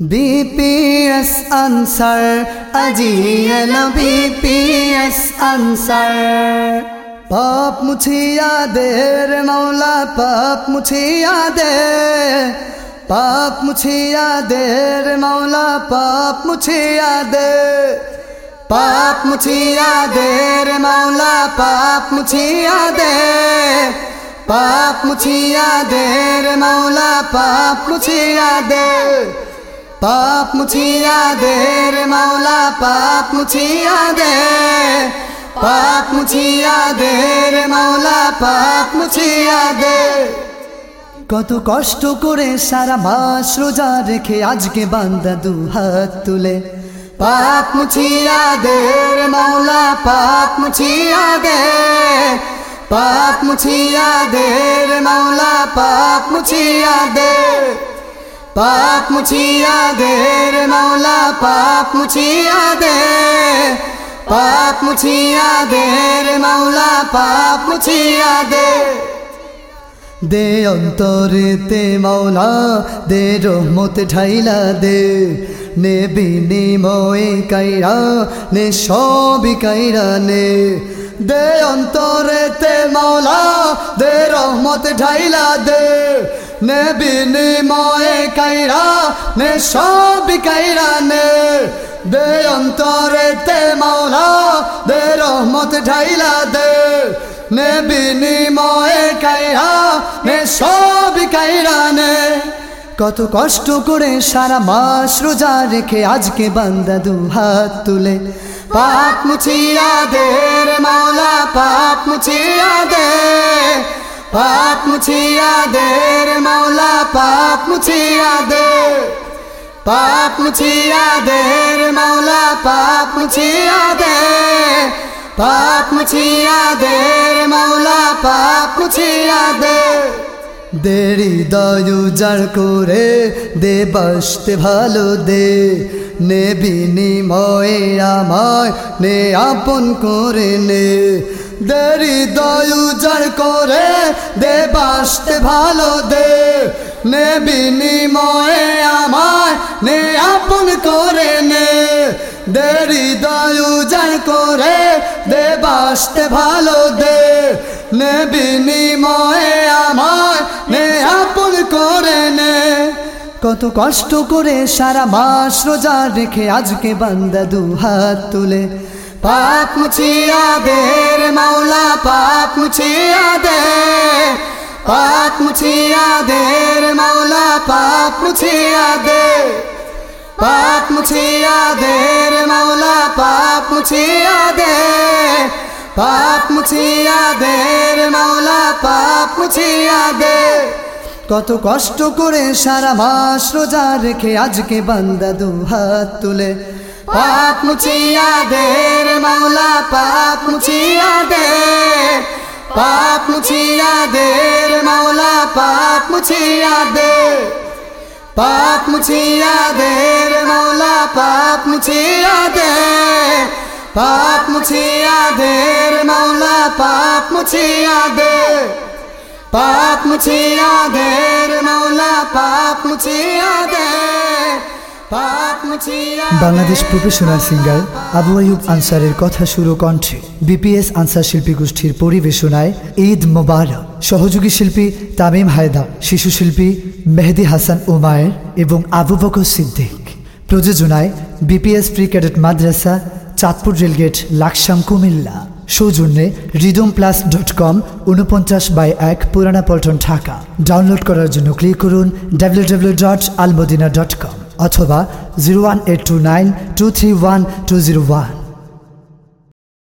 BPS answer আজি এলো BPS answer পাপ মুছিয়া দে রে মৌলা পাপ মুছিয়া দে পাপ মুছিয়া দে রে মৌলা পাপ মুছিয়া দে পাপ মুছিয়া দে রে মৌলা পাপ মুছিয়া দে পাপ মুছিয়া দে রে মৌলা পাপ মুছিয়া দে পাপ মুছিয়া দে রে মাওলা, পাপ মুছিয়া দে। পাপ মুছিয়া দে রে মাওলা, পাপ মুছিয়া দে। কত কষ্ট করে সারা মাস রোজা রেখে আজকে বান্দা দু হাত তুলে। পাপ মুছিয়া দে রে মাওলা, পাপ মুছিয়া দে। পাপ মুছিয়া দে রে মাওলা, পাপ মুছিয়া দে। পাপ মুছিয়া দে রে মাওলা, পাপ মুছিয়া দে পাপ মুছিয়া দে রে মাওলা, পাপ মুছিয়া দে দে অন্তরেতে মাওলা, দে রহমত ঢাইলা দে। নে বিনিময়ে কাইরা, নে সবই কাইরা নে। দে অন্তরেতে মাওলা, দে রহমত ঢাইলা দে। নে বিনিময়ে কাইরা, নে সবই কাইরা নে। দে অন্তরেতে মাওলা, দে রহমত ঢাইলা দে। নে বিনিময়ে কাইরা, নে সবই কাইরা নে। কত কষ্ট করে সারা মাস রোজা রেখে আজকে বান্দা দু হাত তুলে। পাপ মুছিয়া দে রে মাওলা, পাপ মুছিয়া দে। পাপ মুছিয়া দে মাওলা, পাপ মুছিয়া দে। পাপ মুছিয়া দে মাওলা, পাপ মুছিয়া দে। পাপ মুছিয়া দে মাওলা, পাপ মুছিয়া দে। দেরি দয়ু জার করে দে, বসতে ভালো দে। নে বিনিময়ে আমায়, নে আপন করে নে। দেরি দয়ু জার করে দে বাসতে ভালো দে নে বিনিময়ে আমায়, নে আপন করে নে। দেরি দয়ু জার করে দে বাসতে ভালো দে নে বিনিময়ে আমায়, নে আপন করে নে। কত কষ্ট করে সারা মাস রোজা রেখে আজকে বান্দা দু হাত তুলে। পাপ মুছিয়া দে রে মাওলা পাপ মুছিয়া দে পাপ মুছিয়া দে রে মাওলা পাপ মুছিয়া দে পাপ মুছিয়া দে রে মাওলা পাপ মুছিয়া দে পাপ মুছিয়া দে রে মাওলা পাপ মুছিয়া দে কত কষ্ট করে সারা মাস রোজা রেখে আজকে বান্দা দু হাত তুলে পাপ মুছিয়া দে রে মাওলা পাপ মুছিয়া দে পাপ মুছিয়া দে রে মাওলা পাপ মুছিয়া দে পাপ মুছিয়া দে রে মাওলা পাপ মুছিয়া দে পাপ মুছিয়া দে রে মাওলা পাপ মুছিয়া দে পাপ মুছিয়া দে রে মাওলা পাপ মুছিয়া দে পাপ মুছিয়া বাংলাদেশ প্রফেশনাল সিঙ্গার আবু আয়ুব আনসারের কথা শুরু কণ্ঠে। বিপিএস আনসার শিল্পী গোষ্ঠীর পরিবেশনায় ঈদ মোবারক। সহযোগী শিল্পী তামিম হায়দা শিশু শিল্পী মেহেদি হাসান ওমায়ের এবং আবু বকর সিদ্দিক। প্রযোজনায় বিপিএস প্রি ক্যাডেট মাদ্রাসা চাঁদপুর রেলগেট লাকসাম কুমিল্লা। সৌজন্যে রিদম প্লাস ডট কম উনপঞ্চাশ বাই এক পুরানা পল্টন ঢাকা। ডাউনলোড করার জন্য ক্লিক করুন W W dot Almadina dot com अथवा zero one eight two nine two three one two zero one.